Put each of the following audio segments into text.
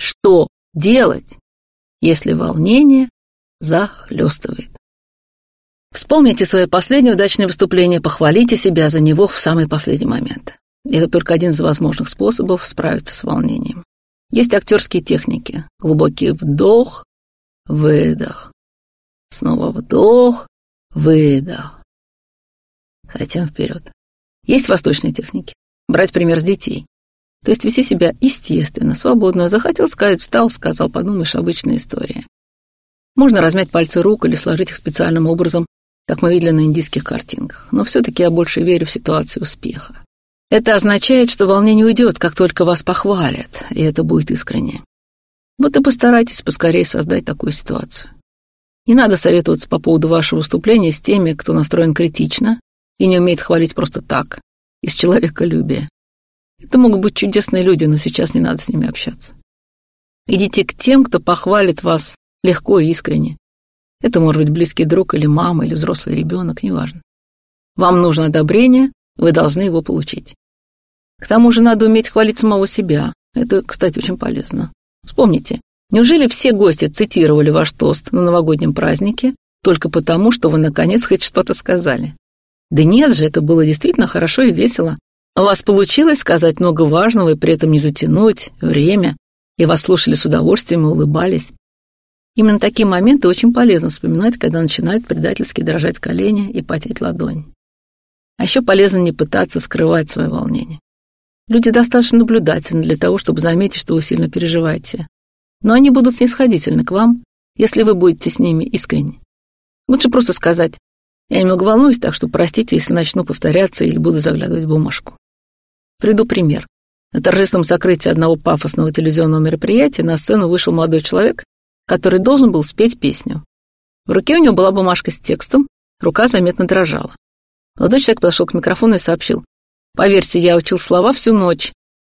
Что делать, если волнение захлестывает? Вспомните свое последнее удачное выступление, похвалите себя за него в самый последний момент. Это только один из возможных способов справиться с волнением. Есть актерские техники. Глубокий вдох, выдох. Снова вдох, выдох. Затем вперед. Есть восточные техники. Брать пример с детей. То есть вести себя естественно, свободно. Захотел сказать, встал, сказал, подумаешь, обычная история. Можно размять пальцы рук или сложить их специальным образом, как мы видели на индийских картинках. Но все-таки я больше верю в ситуацию успеха. Это означает, что волнение уйдет, как только вас похвалят, и это будет искренне. Вот и постарайтесь поскорее создать такую ситуацию. Не надо советоваться по поводу вашего выступления с теми, кто настроен критично и не умеет хвалить просто так, из человеколюбия. Это могут быть чудесные люди, но сейчас не надо с ними общаться. Идите к тем, кто похвалит вас легко и искренне. Это может быть близкий друг или мама, или взрослый ребенок, неважно. Вам нужно одобрение, вы должны его получить. К тому же надо уметь хвалить самого себя. Это, кстати, очень полезно. Вспомните, неужели все гости цитировали ваш тост на новогоднем празднике только потому, что вы наконец хоть что-то сказали? Да нет же, это было действительно хорошо и весело. У вас получилось сказать много важного и при этом не затянуть время, и вас слушали с удовольствием и улыбались. Именно такие моменты очень полезно вспоминать, когда начинают предательски дрожать колени и потеть ладонь. А еще полезно не пытаться скрывать свое волнение. Люди достаточно наблюдательны для того, чтобы заметить, что вы сильно переживаете. Но они будут снисходительны к вам, если вы будете с ними искренни. Лучше просто сказать «Я немного волнуюсь, так что простите, если начну повторяться или буду заглядывать в бумажку». Приду пример. На торжественном закрытии одного пафосного телевизионного мероприятия на сцену вышел молодой человек, который должен был спеть песню. В руке у него была бумажка с текстом, рука заметно дрожала. Молодой человек подошел к микрофону и сообщил. Поверьте, я учил слова всю ночь,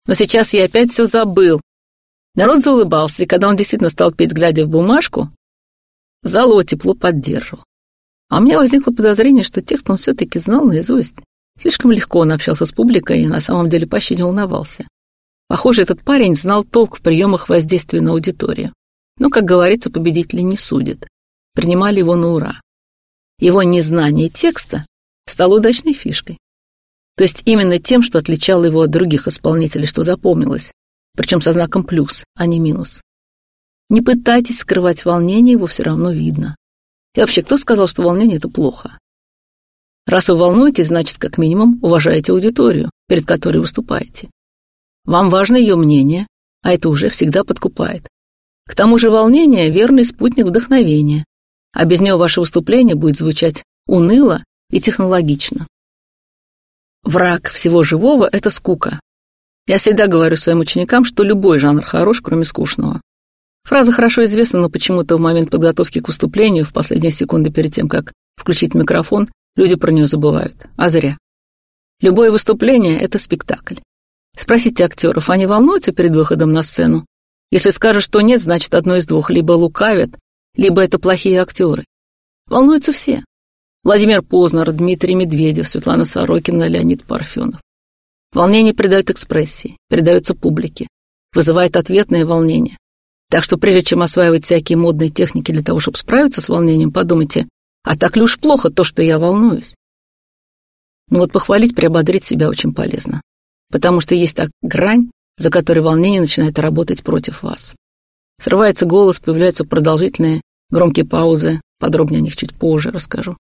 но сейчас я опять все забыл. Народ заулыбался, и когда он действительно стал петь, глядя в бумажку, зал его тепло поддерживал. А у меня возникло подозрение, что текст он все-таки знал наизусть. Слишком легко он общался с публикой и на самом деле почти не волновался. Похоже, этот парень знал толк в приемах воздействия на аудиторию. Но, как говорится, победители не судят. Принимали его на ура. Его незнание текста стало удачной фишкой. То есть именно тем, что отличало его от других исполнителей, что запомнилось, причем со знаком плюс, а не минус. Не пытайтесь скрывать волнение, его все равно видно. И вообще, кто сказал, что волнение — это плохо? Раз вы волнуетесь, значит, как минимум, уважаете аудиторию, перед которой выступаете. Вам важно ее мнение, а это уже всегда подкупает. К тому же волнение — верный спутник вдохновения, а без него ваше выступление будет звучать уныло и технологично. Враг всего живого — это скука. Я всегда говорю своим ученикам, что любой жанр хорош, кроме скучного. Фраза хорошо известна, но почему-то в момент подготовки к выступлению, в последние секунды перед тем, как включить микрофон, люди про нее забывают. А зря. Любое выступление — это спектакль. Спросите актеров, они волнуются перед выходом на сцену? Если скажут, что нет, значит одно из двух. Либо лукавят, либо это плохие актеры. Волнуются все. Владимир Познер, Дмитрий Медведев, Светлана Сорокина, Леонид Парфенов. Волнение придает экспрессии, передается публике, вызывает ответное волнение. Так что прежде чем осваивать всякие модные техники для того, чтобы справиться с волнением, подумайте, а так ли уж плохо то, что я волнуюсь? Ну вот похвалить, приободрить себя очень полезно. Потому что есть так грань, за которой волнение начинает работать против вас. Срывается голос, появляются продолжительные, громкие паузы, подробнее о них чуть позже расскажу.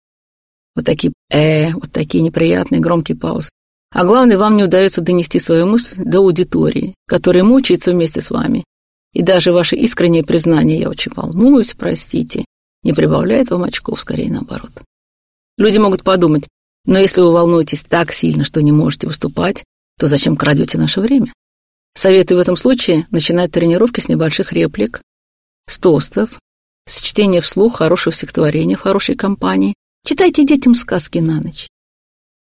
Вот такие «э», вот такие неприятные громкие паузы. А главное, вам не удается донести свою мысль до аудитории, которая мучается вместе с вами. И даже ваше искреннее признание «я очень волнуюсь, простите» не прибавляет вам очков, скорее наоборот. Люди могут подумать, но если вы волнуетесь так сильно, что не можете выступать, то зачем крадете наше время? Советую в этом случае начинать тренировки с небольших реплик, с тостов, с чтения вслух хорошего стихотворения в хорошей компании, Читайте детям сказки на ночь.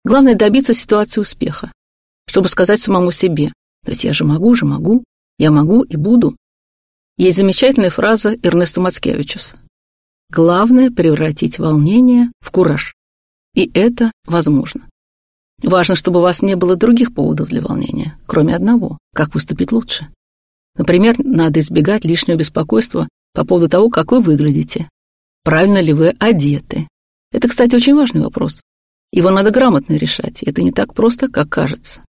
Главное добиться ситуации успеха, чтобы сказать самому себе, то есть я же могу, же могу, я могу и буду. Есть замечательная фраза Эрнеста Мацкевичуса. Главное — превратить волнение в кураж. И это возможно. Важно, чтобы у вас не было других поводов для волнения, кроме одного — как выступить лучше. Например, надо избегать лишнего беспокойства по поводу того, как вы выглядите. Правильно ли вы одеты? Это, кстати, очень важный вопрос. Его надо грамотно решать, это не так просто, как кажется.